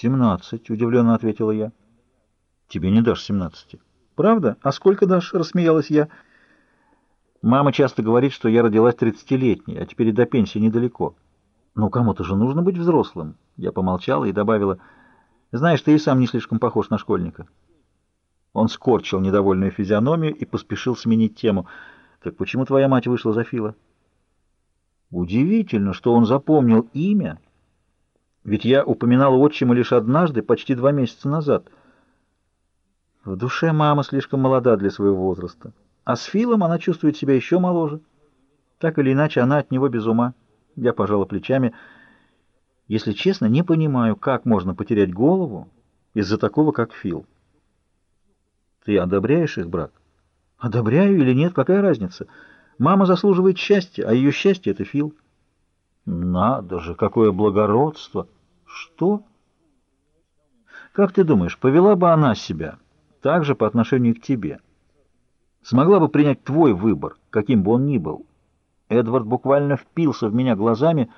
«Семнадцать», — удивленно ответила я. «Тебе не дашь семнадцати». «Правда? А сколько дашь?» — рассмеялась я. «Мама часто говорит, что я родилась тридцатилетней, а теперь и до пенсии недалеко». «Ну, кому-то же нужно быть взрослым». Я помолчала и добавила, «Знаешь, ты и сам не слишком похож на школьника». Он скорчил недовольную физиономию и поспешил сменить тему. «Так почему твоя мать вышла за Фила?» Удивительно, что он запомнил имя, ведь я упоминал отчима лишь однажды, почти два месяца назад. В душе мама слишком молода для своего возраста, а с Филом она чувствует себя еще моложе. Так или иначе, она от него без ума. Я пожала плечами. Если честно, не понимаю, как можно потерять голову из-за такого, как Фил. Ты одобряешь их брак? Одобряю или нет, какая разница? Мама заслуживает счастья, а ее счастье — это Фил. Надо же, какое благородство! Что? Как ты думаешь, повела бы она себя так же по отношению к тебе? Смогла бы принять твой выбор, каким бы он ни был? Эдвард буквально впился в меня глазами.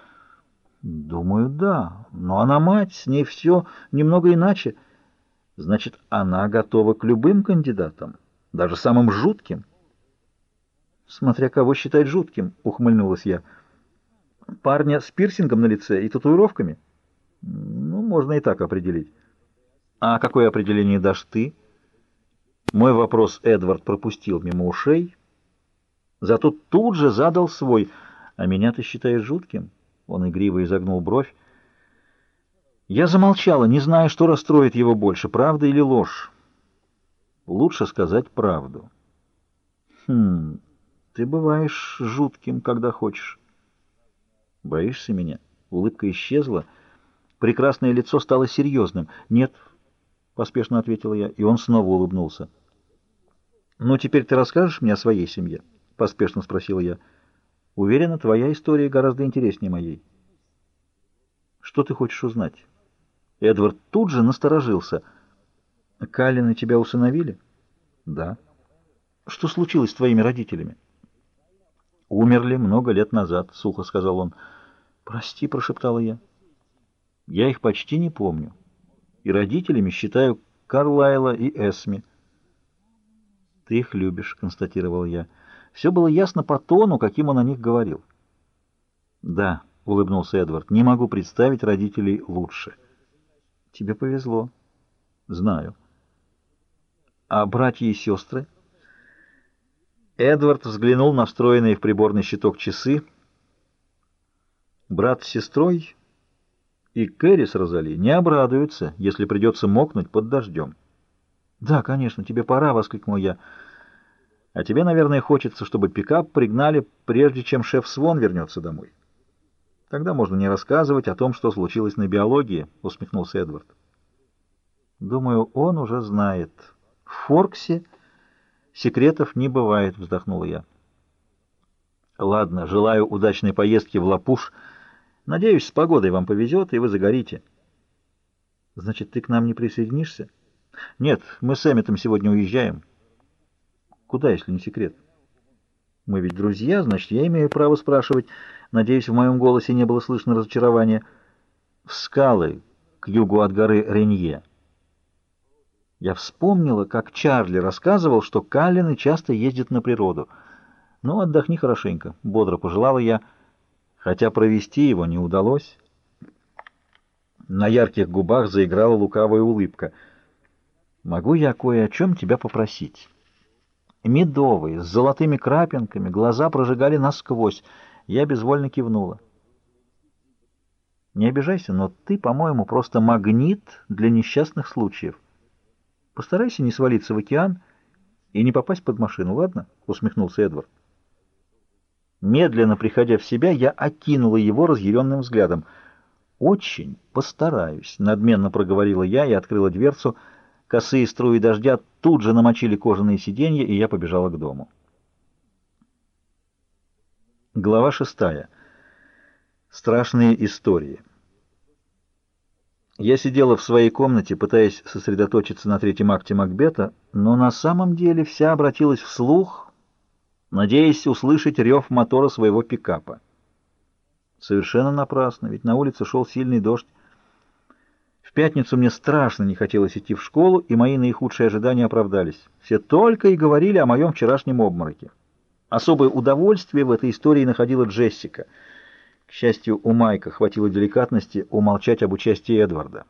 Думаю, да, но она мать, с ней все немного иначе. Значит, она готова к любым кандидатам, даже самым жутким. Смотря кого считать жутким, ухмыльнулась я. Парня с пирсингом на лице и татуировками? Ну, можно и так определить. А какое определение дашь ты? Мой вопрос Эдвард пропустил мимо ушей, зато тут же задал свой. А меня ты считаешь жутким? Он игриво изогнул бровь. Я замолчала, не зная, что расстроит его больше, правда или ложь. Лучше сказать правду. Хм, ты бываешь жутким, когда хочешь. Боишься меня? Улыбка исчезла. Прекрасное лицо стало серьезным. Нет, поспешно ответила я, и он снова улыбнулся. Ну, теперь ты расскажешь мне о своей семье? Поспешно спросила я. Уверена, твоя история гораздо интереснее моей. Что ты хочешь узнать? Эдвард тут же насторожился. «Каллины тебя усыновили?» «Да». «Что случилось с твоими родителями?» «Умерли много лет назад», — сухо сказал он. «Прости», — прошептала я. «Я их почти не помню. И родителями считаю Карлайла и Эсми». «Ты их любишь», — констатировал я. Все было ясно по тону, каким он о них говорил. «Да», — улыбнулся Эдвард, — «не могу представить родителей лучше». Тебе повезло. Знаю. А братья и сестры? Эдвард взглянул на встроенные в приборный щиток часы. Брат с сестрой и Кэрри с Розали не обрадуются, если придется мокнуть под дождем. «Да, конечно, тебе пора», — воскликнул я. «А тебе, наверное, хочется, чтобы пикап пригнали, прежде чем шеф Свон вернется домой». Тогда можно не рассказывать о том, что случилось на биологии, — усмехнулся Эдвард. Думаю, он уже знает. В Форксе секретов не бывает, — вздохнула я. Ладно, желаю удачной поездки в Лапуш. Надеюсь, с погодой вам повезет, и вы загорите. Значит, ты к нам не присоединишься? Нет, мы с Эмметом сегодня уезжаем. Куда, если не секрет? Мы ведь друзья, значит, я имею право спрашивать... Надеюсь, в моем голосе не было слышно разочарования. В скалы, к югу от горы Ренье. Я вспомнила, как Чарли рассказывал, что Каллины часто ездят на природу. «Ну, отдохни хорошенько», — бодро пожелала я, хотя провести его не удалось. На ярких губах заиграла лукавая улыбка. «Могу я кое о чем тебя попросить?» Медовые, с золотыми крапинками, глаза прожигали насквозь. Я безвольно кивнула. Не обижайся, но ты, по-моему, просто магнит для несчастных случаев. Постарайся не свалиться в океан и не попасть под машину, ладно? Усмехнулся Эдвард. Медленно приходя в себя, я окинула его разъяренным взглядом. «Очень постараюсь», — надменно проговорила я и открыла дверцу. Косые струи дождя тут же намочили кожаные сиденья, и я побежала к дому. Глава шестая. Страшные истории. Я сидела в своей комнате, пытаясь сосредоточиться на третьем акте Макбета, но на самом деле вся обратилась вслух, надеясь услышать рев мотора своего пикапа. Совершенно напрасно, ведь на улице шел сильный дождь. В пятницу мне страшно не хотелось идти в школу, и мои наихудшие ожидания оправдались. Все только и говорили о моем вчерашнем обмороке. Особое удовольствие в этой истории находила Джессика. К счастью, у Майка хватило деликатности умолчать об участии Эдварда.